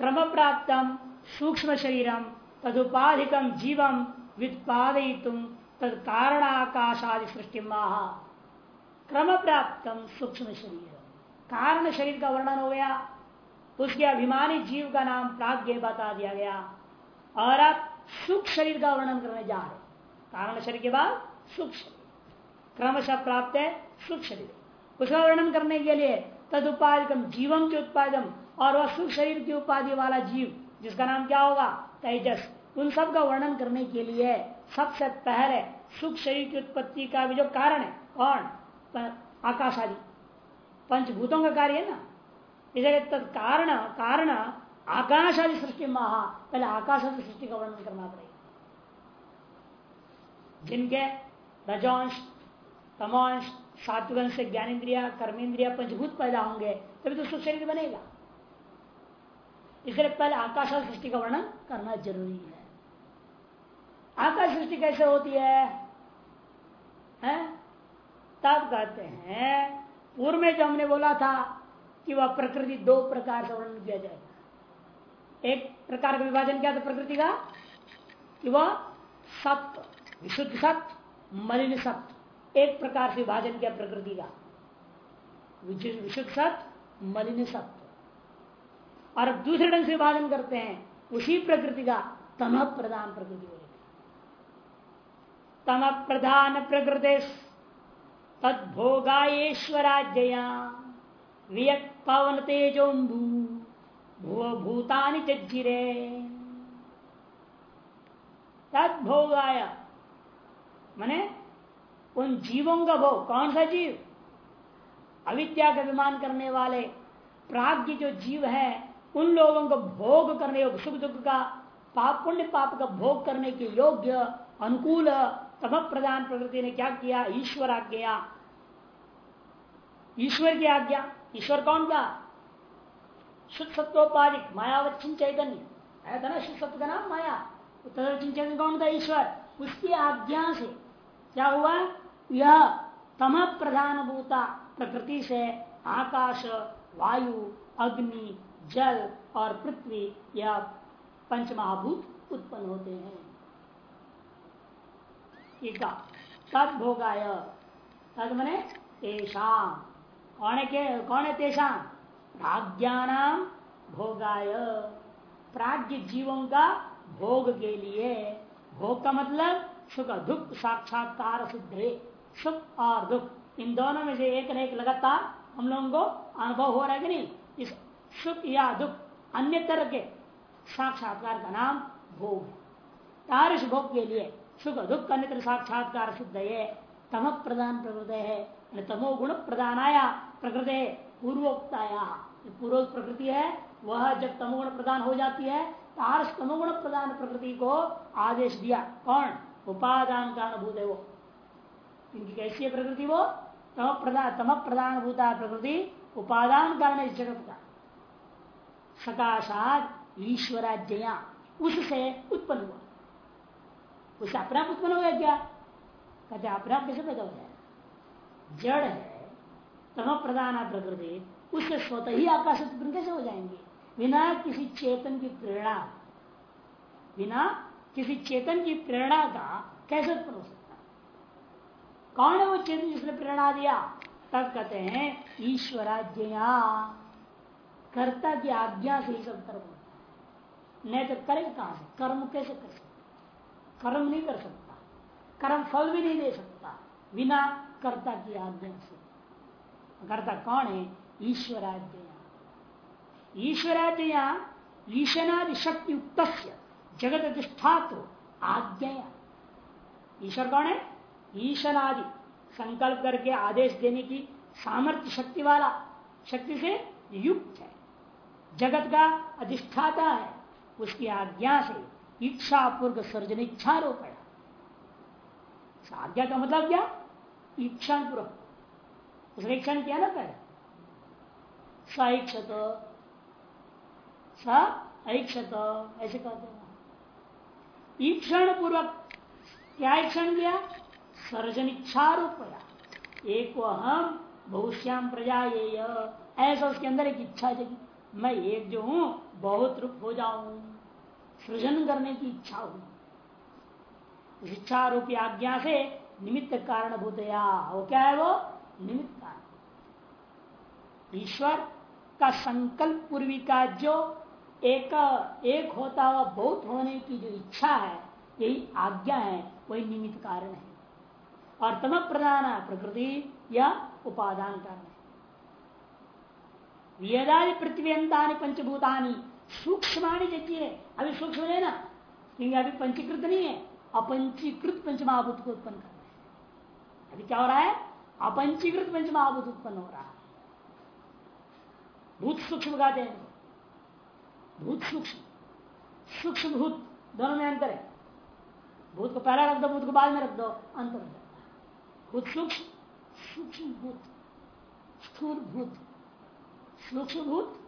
क्रम प्राप्त सूक्ष्म शरीरम तदुपाधिकम जीवम कारण आकाशादि सृष्टि महा। क्रम प्राप्त सूक्ष्म शरीर कारण शरीर का वर्णन हो गया उसके अभिमानी जीव का नाम प्राग्ञ बता दिया गया और अब सुख शरीर का वर्णन करने जा रहे कारण शरीर के बाद सुख शरीर क्रमशः प्राप्त है सुख शरीर उसका वर्णन करने के लिए तद उपाधिकम जीवम के उत्पादन और वह सुख शरीर की उपाधि वाला जीव, जिसका नाम क्या होगा? तेजस। उन सब का वर्णन करने के लिए सबसे पहले सुख शरीर की उत्पत्ति का भी जो कारण है, कौन? आकाश आदि। पंचभूतों का कार्य है ना? इसलिए कारण कारण आकाश आदि सृष्टि महा। पहले आकाश आदि सृष्टि का वर्णन करना पड़ेगा। जिनके रजोंश, तमोंश, सात्विक से ज्ञानेन्द्रिया, कर्मेंद्रिया, पंचभूत पैदा होंगे, तभी तो सुख शरीर बनेगा। इसलिए पहले आकाश और सृष्टि का वर्णन करना ज़रूरी है। आकाश सृष्टि कैसे होती है, है? तब कहते हैं पूर्व में जो हमने बोला था कि वह प्रकृति दो प्रकार से वर्णन किया जाएगा। एक प्रकार का विभाजन क्या था प्रकृति का? कि वह सत्य विशुद्ध सत्य मलिन सत्य एक प्रकार से विभाजन किया प्रकृति का। विशुद्ध सत्य मलिन सत्य और दूसरे ढंग से विभाजन करते हैं, उसी प्रकृति का तम प्रधान प्रकृति बोले तम प्रधान प्रकृति तदभोगाश्वराज्ञया वियत पवन तेजोम्बू भुव भूतानि चिरे तद भोगाय मने उन जीवों का भोग, कौन सा जीव? अविद्या का विमान करने वाले प्राग्ञ जो जीव है उन लोगों को भोग करने योग्य, सुख दुख का, पाप, पुण्य पाप का भोग करने के योग्य, अनुकूल तम प्रधान प्रकृति ने क्या किया? ईश्वर आज्ञा। ईश्वर की आज्ञा। ईश्वर कौन था? शुद्ध सत्वोपाधिक मायावच्छिन चैतन्य। है था ना शुद्ध सत्व का नाम? माया। तदर्चिन चैतन्य कौन था? ईश्वर। उसकी आज्ञा से क्या हुआ? यह तम प्रधान भूता प्रकृति से आकाश, वायु, अग्नि जल और पृथ्वी यह पंच महाभूत उत्पन्न होते हैं। तद भोगाय तद मने तेषाम कौन के, कौन है तेषाम प्राज्ञानाम भोगाय। प्राज्ञ जीवों का भोग के लिए। भोग का मतलब सुख दुख, साक्षात्कार सिद्ध सुख और दुख। इन दोनों में से एक न एक लगातार हम लोगों को अनुभव हो रहा है कि नहीं? इस सुख या दुख अन्य तरह के साक्षात्कार का नाम भोग है। तारस भोग के लिए सुख दुख अन्य साक्षात्कार सिद्ध है। तम प्रदान प्रकृत है तमो गुण प्रदान आया प्रकृति, पूर्वोक्ताया। पूर्व प्रकृति है, वह जब तमोगुण प्रदान हो जाती है तारस तमोगुण प्रदान प्रकृति को आदेश दिया। कौन? उपादान का अनुभूत है वो। इनकी कैसी है प्रकृति वो? तम प्रदान तम प्रदान भूता प्रकृति उपादान कारण जगत का। सकाशात ईश्वराज्ञया उससे उत्पन्न हुआ। उससे अपने आप उत्पन्न हो गया। क्या कहते अपने आप कैसे पैदा हो जाए जड़ है तम प्रधान प्रकृति, उससे स्वतः ही आकाश उत्पन्न कैसे हो जाएँगे? बिना किसी चेतन की प्रेरणा, बिना किसी चेतन की प्रेरणा का कैसे उत्पन्न हो सकता कौन है वो चेतन जिसने प्रेरणा दिया? तब कहते हैं ईश्वराज्ञया कर्ता की आज्ञा से ही सब कर्म होता नहीं तो करेगा कहाँ से? कर्म कैसे कर सकता कर्म नहीं कर सकता। कर्म फल भी नहीं दे सकता बिना कर्ता की आज्ञा से। कर्ता कौन है? ईश्वराज्ञया। ईश्वराज्ञया ईशनादि शक्ति युक्त जगत अधिष्ठात्र आज्ञा ईश्वर कौन है? ईशनादि संकल्प करके आदेश देने की सामर्थ्य शक्ति वाला, शक्ति से युक्त है। जगत का अधिष्ठाता है। उसकी आज्ञा से इच्छा पूर्व सर्जन इच्छा रोपण आज्ञा का मतलब क्या? इच्छा पूर्वक उसने इच्छा ने किया ना पहले? सक्षत सक्षत ऐसे कहते हैं। ईक्षण पूर्वक क्या ईक्षण किया? सर्जन इच्छा रूपया एक हम बहुश्याम प्रजा ये ऐसा उसके अंदर एक इच्छा जगी। मैं एक जो हूँ, बहुत रूप हो जाऊँ। सृजन करने की इच्छा हुई। इच्छा रूपी आज्ञा से निमित्त कारण भूतया वो क्या है वो? निमित्त कारण। ईश्वर का संकल्प पूर्वी का जो एक एक होता हुआ बहुत होने की जो इच्छा है, यही आज्ञा है, वही निमित्त कारण है। और तम प्रधान प्रकृति या उपादान कारण है। यदादि पृथ्वी अंतानी पंचभूतानी। सूक्ष्माणी जज्ञे। अभी सूक्ष्म है ना? क्योंकि अभी पंचीकृत नहीं है। अपंचीकृत पंचमहाभूत को उत्पन्न करना है। अभी क्या हो रहा है? अपंचीकृत पंचमहाभूत उत्पन्न हो रहा है। भूत सूक्ष्म गाते हैं भूत सूक्ष्म। सूक्ष्म भूत दोनों में अंतर है। भूत को पहला रख दो, भूत को बाद में रख दो, अंतर हो जाता है। भूत सूक्ष्म। सूक्ष्म भूत। स्थूल भूत। सूक्ष्म भूत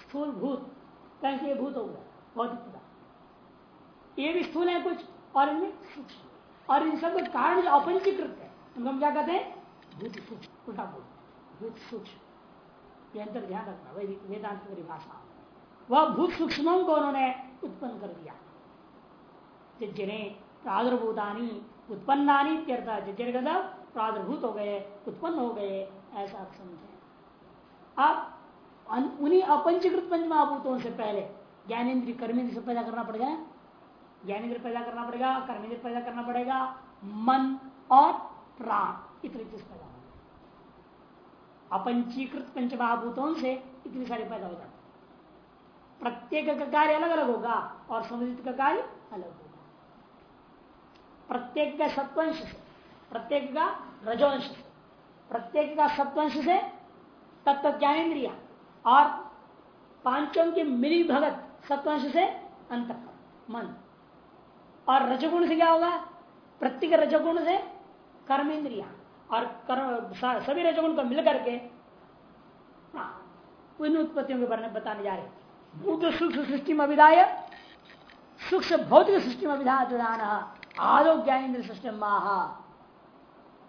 स्थूल भूत कैसे भूत हो गया? भौतिक ये भी स्थूल है कुछ, और इनमें सूक्ष्म। और इन सब कारण जो अपंचीकृत है हम क्या कहते हैं? भूत सूक्ष्म। उल्टा भूत भूत सूक्ष्म। ये अंतर ध्यान रखना वैदिक वेदांत परिभाषा। वह भूत सूक्ष्मों को उन्होंने उत्पन्न कर दिया। जिन्हें प्रादुर्भूतानी उत्पन्नानी प्रादुर्भूत हो गए, उत्पन्न हो गए, ऐसा आप समझे अब उन्हीं अपंचीकृत पंचमहाभूतों से पहले, ज्ञानेन्द्रीय कर्मेंद्र से पैदा करना पड़ेगा ज्ञानेन्द्र पैदा करना पड़ेगा कर्मेंद्र पैदा करना पड़ेगा, मन और प्राण इतने चीज़ पैदा हो अपंचीकृत पंचमहाभूतों से इतनी सारी पैदा हो जाती प्रत्येक का कार्य अलग अलग होगा और समुदित का कार्य अलग होगा। प्रत्येक का सत्वंश से, प्रत्येक का रजोंश से, प्रत्येक का सत्वंश से तत्व ज्ञानेन्द्रिया और पाँचों के मिली भगत सत्वंश से अंत मन। और रजगुण से क्या होगा? प्रत्येक रजगुण से कर्मेंद्रिया। और कर्म सभी रजगुण को मिलकर के हाँ, उन उत्पत्तियों के बारे में बताने जा रहे भूत सूक्ष्म सृष्टि में विधाय सूक्ष्म भौतिक सृष्टि में विधान आदो ज्ञानेन्द्र सृष्टि माह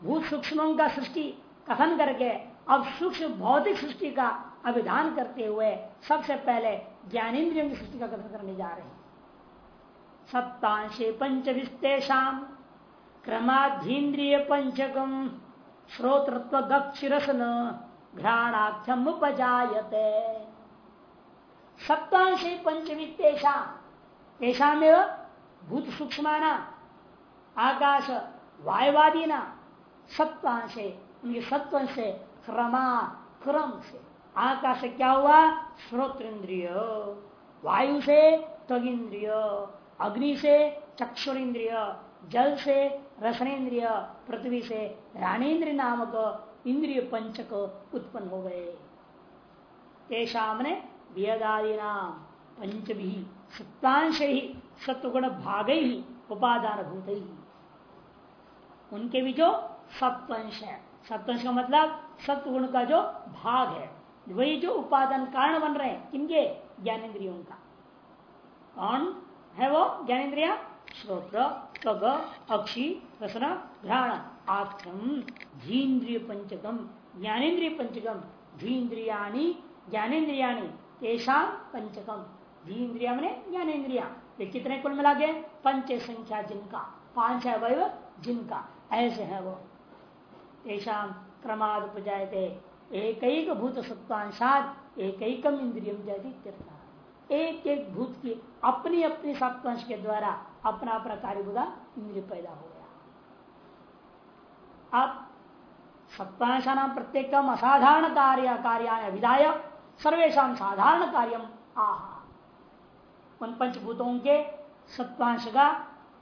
भूत सूक्ष्मों का सृष्टि कथन करके अब सूक्ष्म भौतिक सृष्टि का अभिधान करते हुए सबसे पहले ज्ञानेन्द्रियों की सृष्टि का कथन करने जा रहे हैं। सप्तांशे पंचविस्तेषाम क्रमाधीन्द्रिय पंचकम श्रोतृत्व दक्षिरसन घ्राणाख्यम उपजायते। सप्तांश पंचमी तेषा तेषा भूत सूक्ष्म आकाश वायुवादी ना सप्तांशे उनके सत्व से क्रमा क्रम से आकाश क्या हुआ? श्रोत इंद्रिय वायु से तग त्वगिंद्रिय, अग्नि से चक्षुर इंद्रिय जल से रसनेन्द्रिय पृथ्वी से राणेन्द्र नामक इंद्रिय पंचक उत्पन्न हो गए। तेषाम ने वेदादि नाम पंच भी सत्तांश ही सत्वगुण भाग ही उपादान भूत। ही उनके भी जो सत्वंश है। सत्वंश का मतलब सत्वगुण का जो भाग है। वही जो उपादान कारण बन रहे हैं किनके ज्ञानेन्द्रियों का। कौन है वो? ज्ञानेन्द्रिया? श्रोत्र त्वग अक्षी, रसना, घ्राण आख्यम धीन्द्रिय पंचकम। ज्ञानेन्द्रिय पंचकम। धीन्द्रिया ज्ञानेन्द्रिया तेषा पंचकम। धीन्द्रिया मैंने ज्ञानेन्द्रिया। ये कितने कुल मिला गए पंच संख्या जिनका। पाँच है वह जिनका। ऐसे है वो। तेषा क्रमाद उपजायते एक एक भूत सत्वांशाद एक एकम इंद्रियम जयती एक एक भूत की अपनी अपनी सत्वांश के द्वारा अपना अपना कार्य बुदा इंद्रिय पैदा हो गया। अब सत्वांशा नाम प्रत्येक असाधारण कार्य कार्य विधाय सर्वेशा साधारण कार्यम आह। उन पंचभूतों के सत्वांश का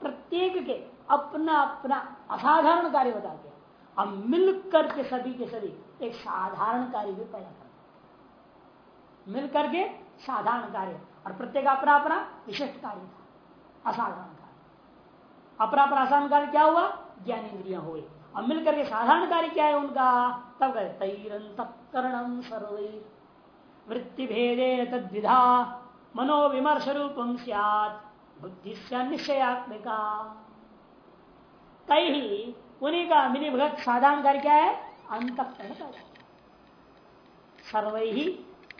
प्रत्येक के अपना अपना असाधारण कार्य बता दिया। अब मिल करके सभी के सभी एक साधारण कार्य भी पैदा कर मिल करके साधारण कार्य और प्रत्येक अपना अपना विशिष्ट कार्य था, असाधारण कार्य। अपना अपना असाधारण कार्य क्या हुआ? ज्ञान इंद्रिया हुए अब मिलकर के साधारण कार्य क्या है उनका? तब कहते तैरंतकरणम सर्वे। वृत्ति भेदे तद्विधा मनोविमर्श रूपम सियात बुद्धि से निश्चयात्मिका। कई ही उन्हीं का मिली भगत साधारण कार्य क्या है? अंतकरण सर्व ही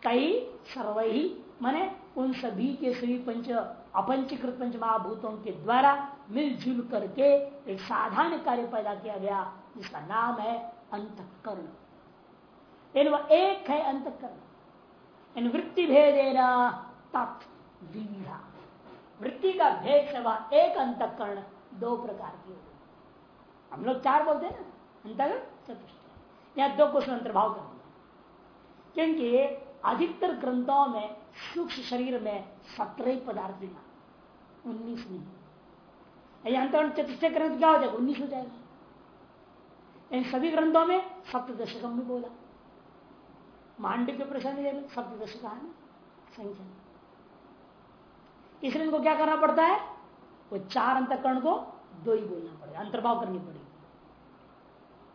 कई सर्व ही माने उन सभी के सभी पंच अपंचीकृत पंच महाभूतों के द्वारा मिलजुल करके एक साधारण कार्य पैदा किया गया, जिसका नाम है अंतकरण। वह एक है अंतकरण। इन वृत्ति भेदेना विविधा। वृत्ति का भेद से वह एक अंतकरण दो प्रकार की हो। हम लोग चार बोलते हैं ना? अंतकरण चतुष्ट या दो कुछ अंतर्भाव कर दिया। क्योंकि अधिकतर ग्रंथों में सूक्ष्म शरीर में सत्रह पदार्थ बिना उन्नीस नहीं। अंतरण चतुष्ट ग्रंथ क्या हो जाएगा? उन्नीस हो जाएगा। इन सभी ग्रंथों में सप्तशकम में बोला। मांड के प्रश्न सप्तश का है, संख्या। इसलिए इनको क्या करना पड़ता है? वो चार अंतकरण को दो ही बोलना पड़ेगा, अंतर्भाव करनी पड़ेगी।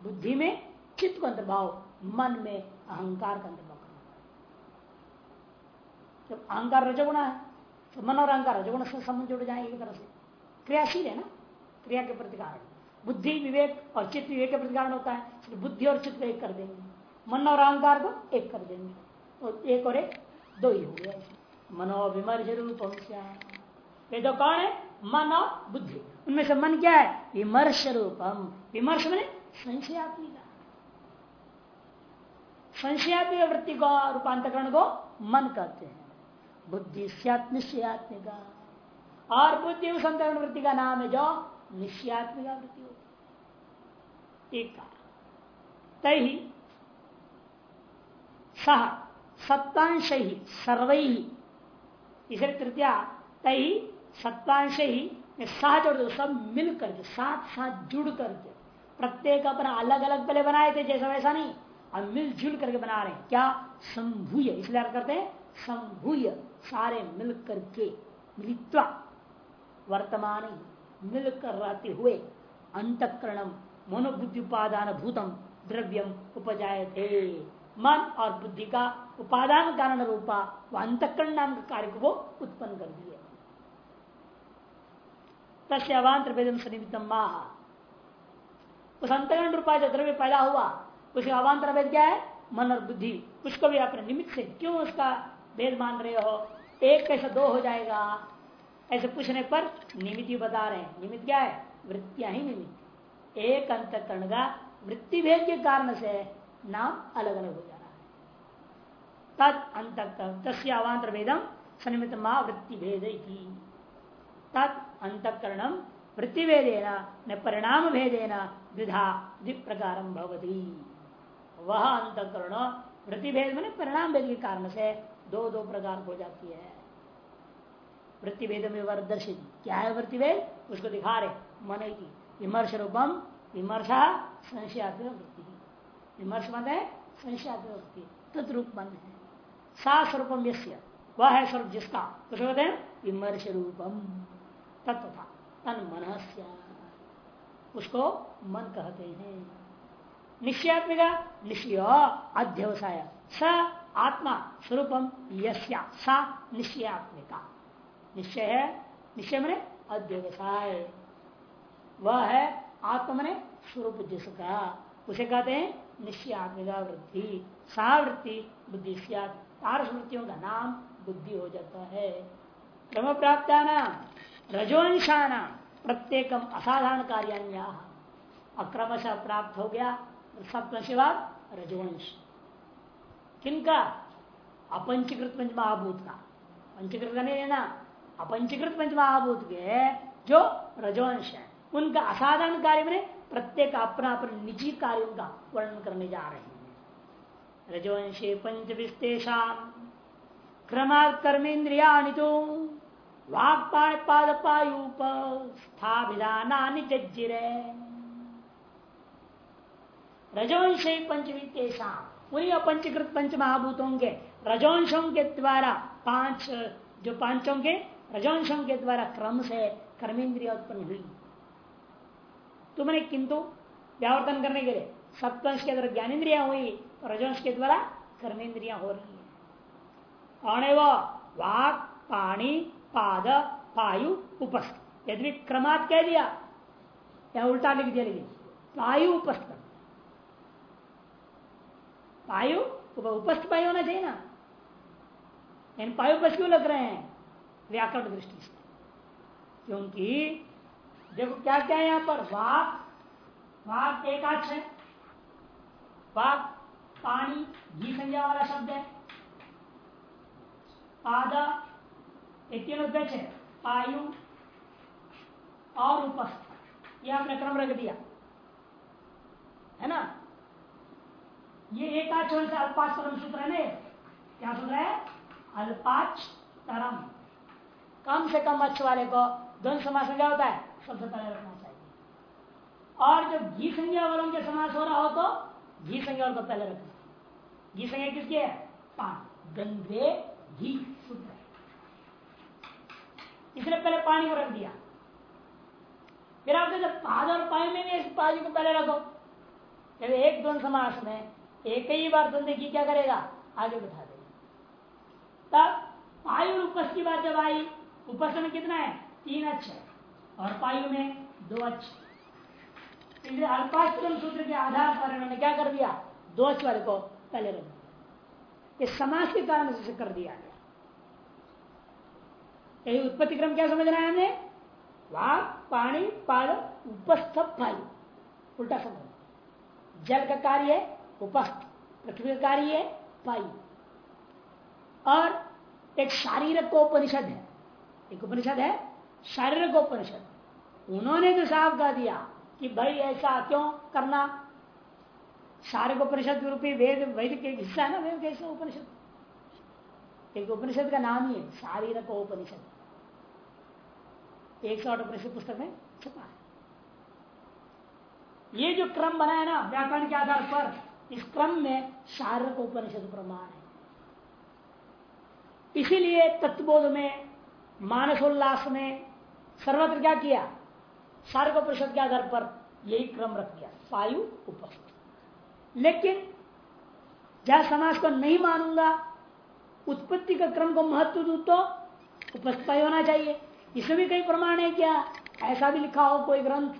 बुद्धि में चित्त को अंतर्भाव मन में अहंकार का अंतर्भाव करना जब अहंकार रजगुणा है तो मन और अहंकार रजगुण से संबंध जुड़ जाए एक तरह से। क्रियाशील है ना? क्रिया के प्रतिकार बुद्धि, विवेक और चित्त विवेक के प्रतिकार होता है बुद्धि और चित्त एक कर देंगे। मन और अहंकार को एक कर देंगे। तो एक और एक, दो ही हो गया। मनो विमर्श रूपम ये तो कौन है? मन और बुद्धि। उनमें से मन क्या है? विमर्श रूपम। विमर्श मैंने संशयात्मिका। संशयात्मिक वृत्ति को रूपांतरण को मन कहते हैं। बुद्धि निश्चयात्मिका और बुद्धि उस अंतरण वृत्ति का नाम है जो निश्चयात्मिका वृत्ति होती सह सत्तांश ही सर्व। ही इसे तृतीया तही सत्तांश ही सह जोड़ दो सब मिल करके साथ साथ जुड़ करके प्रत्येक अपना अलग अलग पहले बनाए थे जैसा वैसा नहीं। अब मिलजुल करके बना रहे हैं। क्या? संभूय। इसलिए अर्थ करते हैं, संभूय। सारे मिल करके मिलित्वा। वर्तमान मिलकर रहते हुए, अंतकरणम मनोबुद्धि उपादान भूतम द्रव्यम उपजाए थे मन और बुद्धि का उपादान कारण रूपा वह अंतकरण नाम के कार्य को उत्पन्न कर दिए। तस्य अवान्तर वेदम सनिमितम माह उस अंतरण रूपा जो द्रव्य पैदा हुआ। उसके अवान्तर भेद क्या है? मन और बुद्धि। उसको भी अपने निमित्त से क्यों उसका भेद मान रहे हो? एक कैसे दो हो जाएगा? ऐसे पूछने पर निमित्त बता रहे हैं। निमित्त क्या है? वृत्तियाँ ही निमित्त। एक अंतकरण का वृत्ति भेद के कारण से नाम अलग अलग हो जा रहा है। तद अंत तस्वांतर भेदम सनिमित माँ वृत्ति भेद तद अंतकरणम वृत्ति भेदेना न परिणाम भेदेना द्विधा द्विप्रकार भवती। वह अंतकरण वृत्ति भेद में परिणाम भेद के कारण से दो दो प्रकार हो जाती है। वृत्ति भेद में दर्शित क्या है वृत्ति भेद उसको दिखा रहे मन की विमर्श रूपम विमर्शा संशयात्मक वृत्ति। विमर्श मन है संशयात्मक वृत्ति। तत्रूप मन है। सा स्वरूपम यश्य वह है स्वरूप जिसका। तो कहते हैं विमर्श रूपम। तत्व तन मन उसको मन कहते हैं। निश्चयात्मिका निश्चय अध्यवसाय। स आत्मा स्वरूपम यस्या, सा निश्चयात्मिका निश्चय है? निश्चय मने अध्यवसाय। वह है आत्मा मने स्वरूप जिसका उसे कहते हैं निश्चयात्मिका वृद्धि सा वृत्ति बुद्धि तारस वृत्तियों का नाम बुद्धि हो जाता है। क्रम प्राप्त रजोंशाना, प्रत्येक असाधारण कार्य अक्रमश प्राप्त हो गया। सप्तशिवाद रजवंश किनका? अपंचीकृत पंच महाभूत का पंचीकृत का नहीं लेना। अपंचीकृत पंच महाभूत के जो रजवंश है, उनका असाधारण कार्य में प्रत्येक अपना अपने निजी कार्यों का वर्णन करने जा रहे हैं। रजवंशे पंच विस्तेषा क्रमात् कर्मेन्द्रिया तो वाक पाद पायुप स्थाभिधाना जज्जिरे। रजवंश पंचवीतेषा उन्हीं अपंचीकृत पंच महाभूतों के रजवंशों के द्वारा पाँच, जो पाँचों के रजवंशों के द्वारा क्रम से कर्मेंद्रिया उत्पन्न हुई। तो मैंने किंतु व्यावर्तन करने के लिए सप्तंश के अंदर ज्ञानेन्द्रिया हुई तो रजवंश के द्वारा कर्मेंद्रिया हो रही है। और वाक, पाणी, पाद, पायु, उपस्थ। यदि क्रमात कह दिया या उल्टा लिख दिया लेकिन, पायु, उपस्थ। पायु उपस्थ पायु होना चाहिए ना। इन पायु बस क्यों लग रहे हैं? व्याकरण दृष्टि से। क्योंकि देखो क्या क्या है यहाँ पर? वाक वाक एकाक्ष है। वाक, पानी, घी संज्ञा वाला शब्द है। आधा तीनों है। पायु और उपस्थ। ये आपने क्रम रख दिया। है ना? ये एकाच से अल्पाच तरम सूत्र है क्या सूत्र है? अल्पाच तरम कम से कम अच्छ वाले को दोनों समास क्या होता है? सबसे पहले रखना चाहिए। और जब घी संज्ञा वालों के समास हो रहा हो तो घी संज्ञा वालों को पहले रखना घी संज्ञा किसकी है? पान। गंदे घी सूत्र इसलिए पहले पानी को रख दिया। फिर आपने जब पाद और पाई में भी इस पाजी को पहले रखो। जब एक दोनों समास में एक ही बार की क्या करेगा? आगे बिठा देगा। तब पायु उपस की बात जब आई उपस में कितना है? तीन अच्छे और पायु में दो अच्छे अल्पाश्रम सूत्र के आधार पर इन्होंने क्या कर दिया? दो वाले को पहले रख दिया। समाज के कारण से कर दिया गया। यही उत्पत्ति क्रम क्या समझ रहे हैं हमने? वाक पानी पाद उपस्थ पायु उल्टा समझ जल का कार्य है। उपस्थ पृथ्वी का कार्य है पायु और एक शारीरक उपनिषद है। एक उपनिषद है, शारीरिक उपनिषद। उन्होंने तो साफ़ कह दिया कि भाई ऐसा क्यों करना? शारीरिक उपनिषद रूपी वेद, वैदिक के हिस्सा है ना, वेद कैसे उपनिषद। एक उपनिषद का नाम ही है, शारीरक उपनिषद। एक सौ आठ उपनिषद पुस्तक में छुपा है। ये जो क्रम बना है ना, व्याकरण के आधार पर इस क्रम में शारीरिक उपनिषद प्रमाण है। इसीलिए तत्वबोध में, मानसोल्लास में सर्वत्र क्या किया? शारीरिक उपनिषद के आधार पर यही क्रम रख दिया वायु उपस्थित। लेकिन जहाँ समाज को नहीं मानूँगा, उत्पत्ति का क्रम को महत्व दू तो उपस्थित होना चाहिए। इसमें भी कई प्रमाण है क्या? ऐसा भी लिखा हो कोई ग्रंथ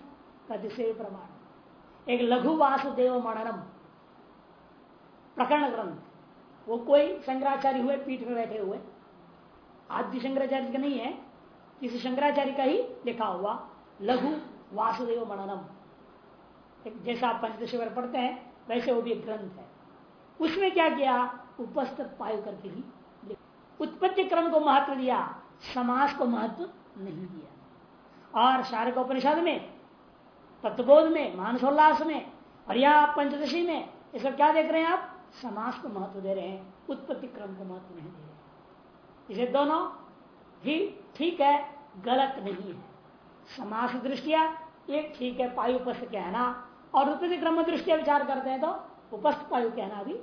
का से प्रमाण। एक लघु वासुदेव मननम प्रकरण ग्रंथ। वो कोई शंकराचार्य हुए, पीठ में बैठे हुए। आदि शंकराचार्य का नहीं है किसी शंकराचार्य का ही लिखा हुआ, लघु वासुदेव मननम। जैसा आप पंचशिवर पढ़ते हैं, वैसे वो भी एक ग्रंथ है। उसमें क्या किया? उपस्थित पायु करके ही उत्पत्ति क्रम को महत्व दिया, समास को महत्व नहीं दिया। और शारक उपनिषद में, तत्वबोध में, मानसोल्लास में और या पंचदशी में, इसका क्या देख रहे हैं आप? समास को महत्व दे रहे हैं, उत्पत्ति क्रम को महत्व नहीं दे रहे इसे दोनों ही ठीक है, गलत नहीं है। समास दृष्टिया एक ठीक है, पायु उपस्थ कहना, और उत्पत्ति क्रम दृष्टिया विचार करते हैं तो उपस्थ पायु कहना भी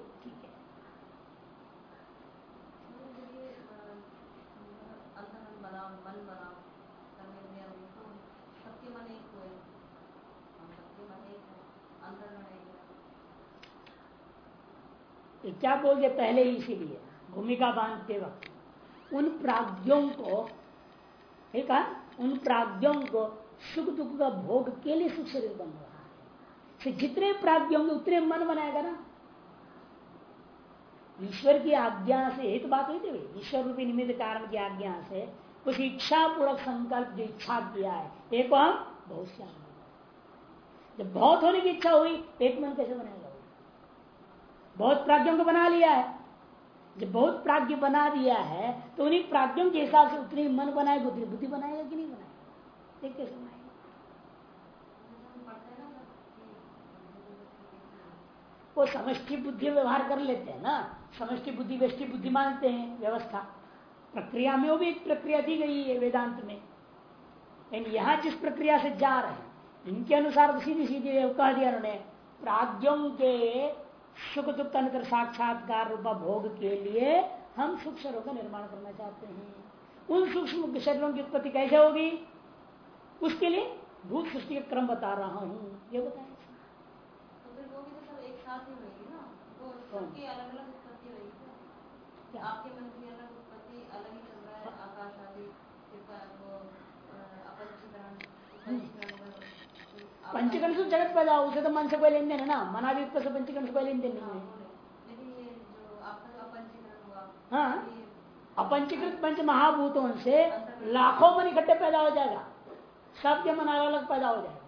क्या बोल दिया पहले ही इसीलिए, भूमिका बांधते वक्त। उन प्राज्ञों को, ठीक है? उन प्राज्ञों को सुख दुख का भोग के लिए सुख शरीर बन रहा है। जितने प्राज्ञ होंगे, उतने मन बनाएगा ना। ईश्वर की आज्ञा से, एक बात हुई थी ईश्वर रूपी निमित्त कारण की आज्ञा से कुछ इच्छा पूर्वक संकल्प जो इच्छा किया है, एक बहुत श्याम। जब बहुत होने की इच्छा हुई, एक मन कैसे बनाएगा? बहुत प्राज्ञों को बना लिया है। जब बहुत प्राज्ञ बना दिया है तो उन्हीं प्राज्ञों के हिसाब से उतनी मन बनाएगा उतनी बुद्धि बनाएगा कि नहीं बनाएगा देख कैसे वो समष्टि बुद्धि व्यवहार कर लेते हैं ना। समष्टि बुद्धि, व्यष्टि बुद्धि मानते हैं, व्यवस्था। प्रक्रिया में वो भी एक प्रक्रिया दी गई है वेदांत में। लेकिन यहाँ जिस प्रक्रिया से जा रहे हैं, इनके अनुसार सीधी सीधी कह दिया उन्होंने, प्राज्ञों के सुख दुख का अंतर साक्षात्कार रूपा भोग के लिए हम सुख शरीरों का निर्माण करना चाहते हैं। उन सूक्ष्म शरीरों की उत्पत्ति कैसे होगी? उसके लिए भूत सृष्टि का क्रम बता रहा हूँ। ये बताए। तो फिर तो सब एक साथ ही आपके मन की अलग उत्पत्ति अलग ही चल रहा है आकाश आदि अपरिचित पंचकर्म से जगत पैदा हो उसे तो मन से कोई लेन देन है ना मना भी से पंचकर्म से कोई लेन देन नहीं है हाँ अपंचीकृत पंच महाभूतों से लाखों मन इकट्ठे पैदा हो जाएगा सबके मन अलग अलग पैदा हो जाएगा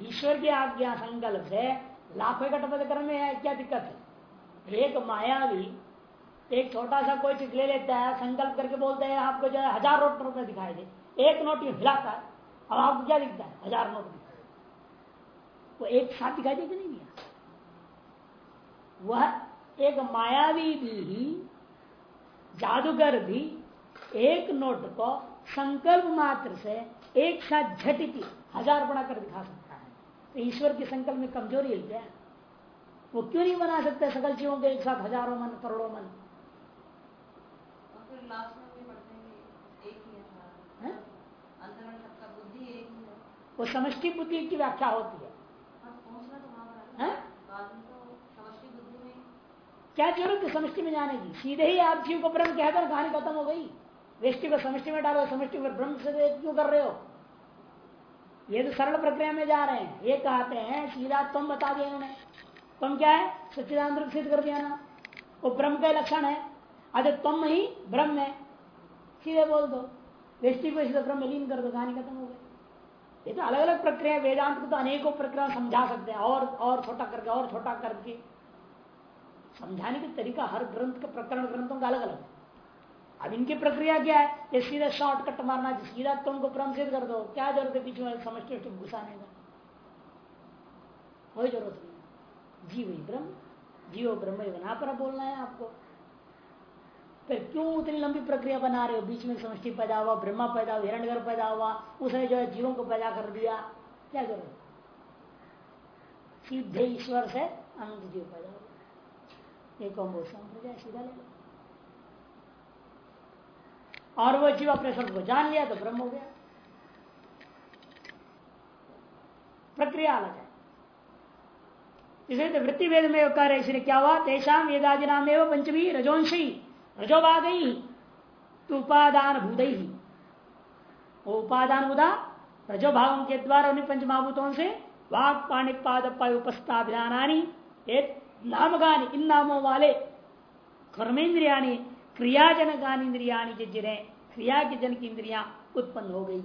ईश्वर की आज्ञा संकल्प से लाखों इकट्ठे पैदा करने में क्या दिक्कत है एक मायावी एक छोटा सा कोई चीज़ ले लेता है संकल्प करके बोलते हैं आपको जो है हज़ार नोट रुपए दिखाई दे एक नोट ये हिलाता है अब आपको क्या दिखता है? हज़ार नोट दिखाई वो एक साथ दिखाई दे नहीं दिया। वह एक मायावी भी जादूगर भी एक नोट को संकल्प मात्र से एक साथ झटिति हज़ार बनाकर दिखा सकता है। तो ईश्वर के संकल्प में कमज़ोरी है क्या? वो क्यों नहीं बना सकते? सकल जीवों के एक साथ हज़ारों मन करोड़ों मन। वो समष्टि बुद्धि की व्याख्या होती है। हाँ, तो क्या ज़रूरत है समष्टि में जाने की? सीधे ही आप जीव को ब्रह्म कहकर कहानी खत्म हो गई। व्यक्ति को समष्टि में डालो समष्टि में ब्रह्म से क्यों कर रहे हो? ये तो सरल प्रक्रिया में जा रहे हैं। ये कहते हैं सीधा तुम बता दिया उन्होंने तुम क्या है? सच्चिदानंद सिद्ध कर दिया ना। वो ब्रह्म का लक्षण है। अरे तुम ही ब्रह्म है। सीधे बोल दो। व्यक्ति को सीधे ब्रह्म लीन कर दो कहानी खत्म हो गई। ये तो अलग अलग प्रक्रिया वेदांत को तो अनेकों प्रक्रिया समझा सकते हैं, और और छोटा करके, और छोटा करके। समझाने का तरीका हर ग्रंथ का प्रकरण ग्रंथों का अलग अलग है। अब इनकी प्रक्रिया क्या है? ये सीधा शॉर्टकट मारना सीधा तुमको सिद्ध कर दो। क्या ज़रूरत है बीच में समझते घुसाने का? कोई ज़रूरत नहीं। जीव ही ब्रह्म, जीव ब्रह्म ही बना पर बोलना है आपको। क्यों उतनी लंबी प्रक्रिया बना रहे हो? बीच में समष्टि पैदा हुआ ब्रह्मा पैदा हुआ हिरण्यगर पैदा हुआ उसने जो है जीवों को पैदा कर दिया। क्या करो? सीधे ईश्वर से अनंत जीव पैदा हुआ एक सीधा ले और वो जीव अपने स्वरूप को जान लिया तो ब्रह्म हो गया। प्रक्रिया अलग है। इसलिए तो वृत्ति वेद में कह रहे इसलिए क्या हुआ? तेषाम वेदादि नाम पंचमी रजोंशी रजोबाद तो उपादान भूत ही वो उपादान बुधा रजोभाव के द्वारा उन्हीं पंचमहाभूतों से वाक पाणी पाद उपस्थाभिधानी नामगानी इन नामों वाले कर्मेन्द्रिया क्रियाजनकान इंद्रिया जिन्हें क्रिया के जन की इंद्रिया उत्पन्न हो गई।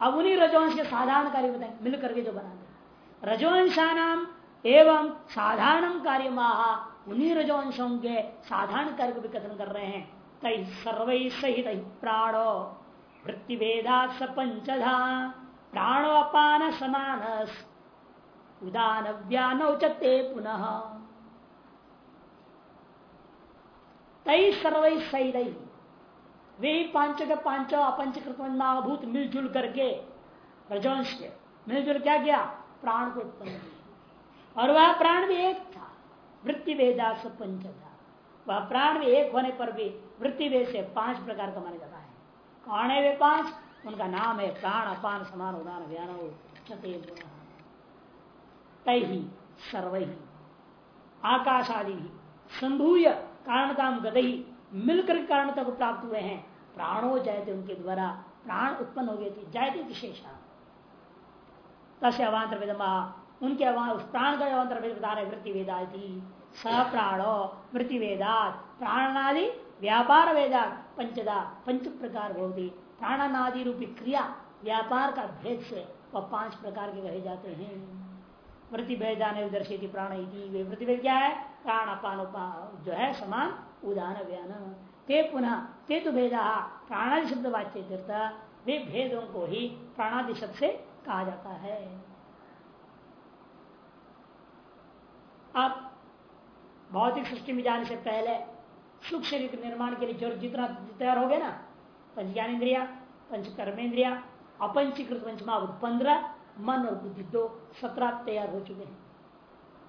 अब उन्हीं रजवंश के साधारण कार्य बताए मिल करके जो बना दे रजवंशानाम एवं साधारण कार्य महा उन्हीं रजवंशों के साधारण कार्य भी कथन कर रहे हैं। तय सर्व सहित प्राणो। वृत्तिभेदा स पंचधा। प्राणो अपान समान उदान व्यानौचते पुनः। तई सर्व सही वे पाँचों के पाँचों अपंचकृत महाभूत मिलजुल करके रजवंश के। मिलजुल क्या किया? प्राण को उत्पन्न और वह प्राण भी एक था। वृत्ति वेदा से पंच वह प्राण भी एक होने पर भी वृत्ति वेद से पाँच प्रकार का माना जाता है। कौन है वे पाँच? उनका नाम है प्राण, अपान, समान, उदान व्यान तय सर्व। ही आकाश आदि संभूय कारण काम गदही मिलकर कारणता को प्राप्त हुए हैं। प्राणो जायते उनके द्वारा। प्राण उत्पन्न हो गए थे। जायते विशेषा। तस्य अवान्तर वेदमा उनके उस प्राण का अवान्तर बता रहे वृत्ति वेदा स प्राणो वृत्ति वेदात प्राणादि व्यापार वेदा पंचदा पंच प्रकार होती प्राणादि रूपी क्रिया, व्यापार का भेद से वह पाँच प्रकार के कहे जाते हैं। वृत्ति भेदा ने दर्शित प्राण वृत्ति भेद क्या है? प्राण अपान जो है, समान उदान व्यान ते पुनः ते तो भेदा प्राणादि शब्द वाच्य वे भेदों को ही प्राणादि शब्द से कहा जाता है। अब भौतिक सृष्टि में जाने से पहले सुख शरीर के निर्माण के लिए जो जितना तैयार हो गया ना पंच ज्ञान इंद्रिया पंच कर्मेंद्रिया अपंचीकृत पंचमा पंद्रह, मन और बुद्धि दो, सत्रह तैयार हो चुके हैं।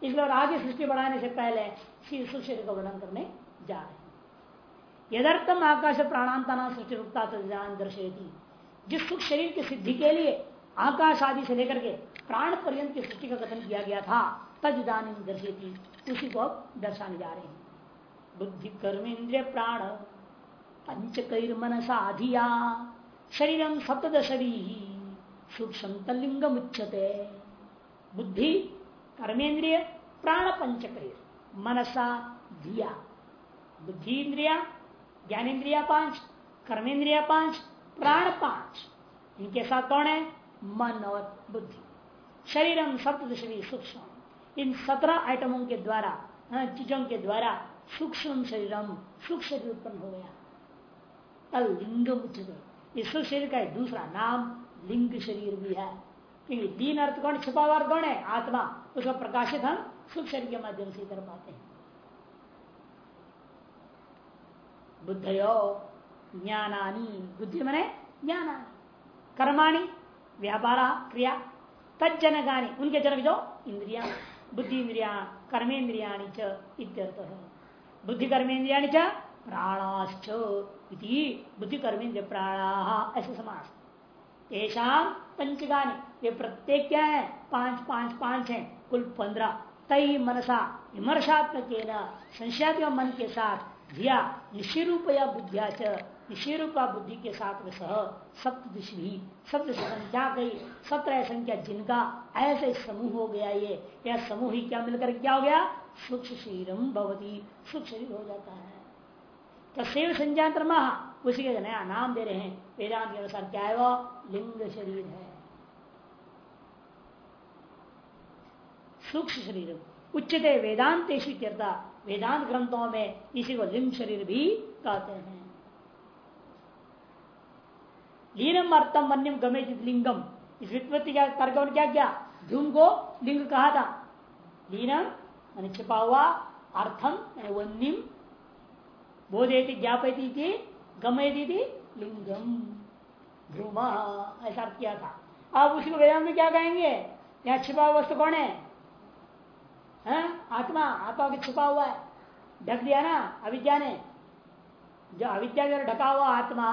इसलिए और आगे सृष्टि बढ़ाने से पहले सुख शरीर का वर्णन करने जा रहे हैं। यदर्थम आकाश प्राणांतना सृष्टि रुकता दर्शेती जिस सुख शरीर की सिद्धि के लिए आकाश आदि से लेकर के प्राण पर्यंत की सृष्टि का कथन किया गया था तजदान दर्शेती उसी को दर्शाने जा रहे हैं। बुद्धि कर्म इंद्रिय प्राण पंच कैर मनसा अधिया शरीरम सप्तशरी सूक्ष्म तलिंग मुच्छते बुद्धि कर्मेंद्रिय प्राण पंचक्रिय मनसा, धिया। बुद्धि इंद्रिया ज्ञानेन्द्रिया पाँच कर्मेंद्रिया पाँच प्राण पाँच इनके साथ कौन है? मन और बुद्धि शरीरम सप्तशरी सूक्ष्म इन सत्रह आइटमों के द्वारा हाँ, चीज़ों के द्वारा सूक्ष्म शरीरम सूक्ष्म शरीर उत्पन्न हो गया। लिंग इस शरीर का दूसरा नाम लिंग शरीर भी है। क्योंकि दीन अर्थ कौन छुपा हुआ कौन है? आत्मा। उसका प्रकाशित हम सुख शरीर के माध्यम से कर पाते हैं। बुद्ध बुद्धयो ज्ञानानी। बुद्धि मने ज्ञानानी। कर्माणी व्यापारा क्रिया तजनकानी उनके जनक जो? इंद्रिया बुद्धि इंद्रिया कर्मेन्द्रिया है बुद्धि कर्मेन्द्रिया च प्राणाश्च बुद्धि कर्मेन्द्रिय प्राणा ऐसे समास ऐसा पंचगानी ये प्रत्येक क्या है पाँच पाँच पाँच है कुल पंद्रह तई मनसा विमर्शात्मक संशय मन के साथ धिया निशिरूप या बुद्धिया निशिरूपा बुद्धि के साथ में सह सप्तदिश भी सप्त संख्या गई, सत्रह संख्या जिनका ऐसे समूह हो गया ये यह समूह ही क्या मिलकर क्या हो गया? सूक्ष्म शरीरम भवती, सूक्ष्म शरीर हो जाता है। तस्व संजातर महा, उसी के नया नाम दे रहे हैं। वेदांत के अनुसार क्या है वो? लिंग शरीर है। सूक्ष्म शरीर उच्चते वेदांत वेदांत ग्रंथों में इसी को लिंग शरीर भी कहते हैं। लीनम अर्थम वन्यम गमे लिंगम। इस वित्पत्ति का तर्क ने क्या किया? धूम को लिंग कहा था। लीनम मान छिपा हुआ अर्थम वन्यम, बोधेती ज्ञापती गमयती थी लिंगम। ध्रुम ऐसा किया था। अब उसी को वेदांत में क्या कहेंगे? यहाँ छिपा हुआ वस्तु कौन है? है? आत्मा। आत्मा के छुपा हुआ है। ढक दिया ना? अविद्या ने। जो अविद्या ढका हुआ आत्मा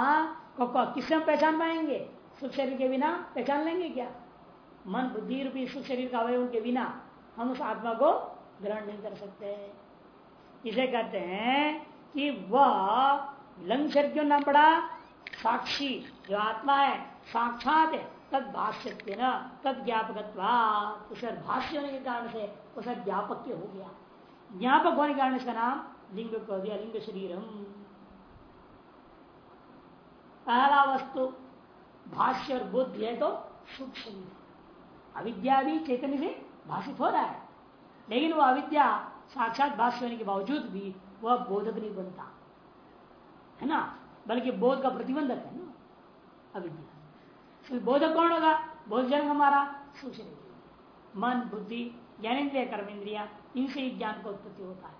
किससे हम पहचान पाएँगे? सुख शरीर के बिना पहचान लेंगे क्या? मन बुद्धि रूपी सुख शरीर का अवयव के बिना हम उस आत्मा को ग्रहण नहीं कर सकते। इसे कहते हैं कि वह लंग शरीर क्यों नाम पड़ा? साक्षी जो आत्मा है, साक्षात है, तद भाष्य न, तद ज्ञापक उसे भाष्य होने के कारण से उसे ज्ञापक हो गया। ज्ञापक होने के कारण इसका नाम लिंग को दिया लिंग शरीरम। पहला वस्तु भाष्य और बुद्धि है तो सूक्ष्म। अविद्या भी चैतन्य से भाषित हो रहा है। लेकिन वह अविद्या साक्षात भाष्य होने के बावजूद भी वह बोधक नहीं बनता। है ना? बल्कि बोध का प्रतिबंधक है ना? अविद्या। बोधक कौन होगा? बोध जन्म हमारा सूक्ष्म मन, बुद्धि, ज्ञानेन्द्रिय कर्मेंद्रिया इनसे ही ज्ञान का उत्पत्ति होता है।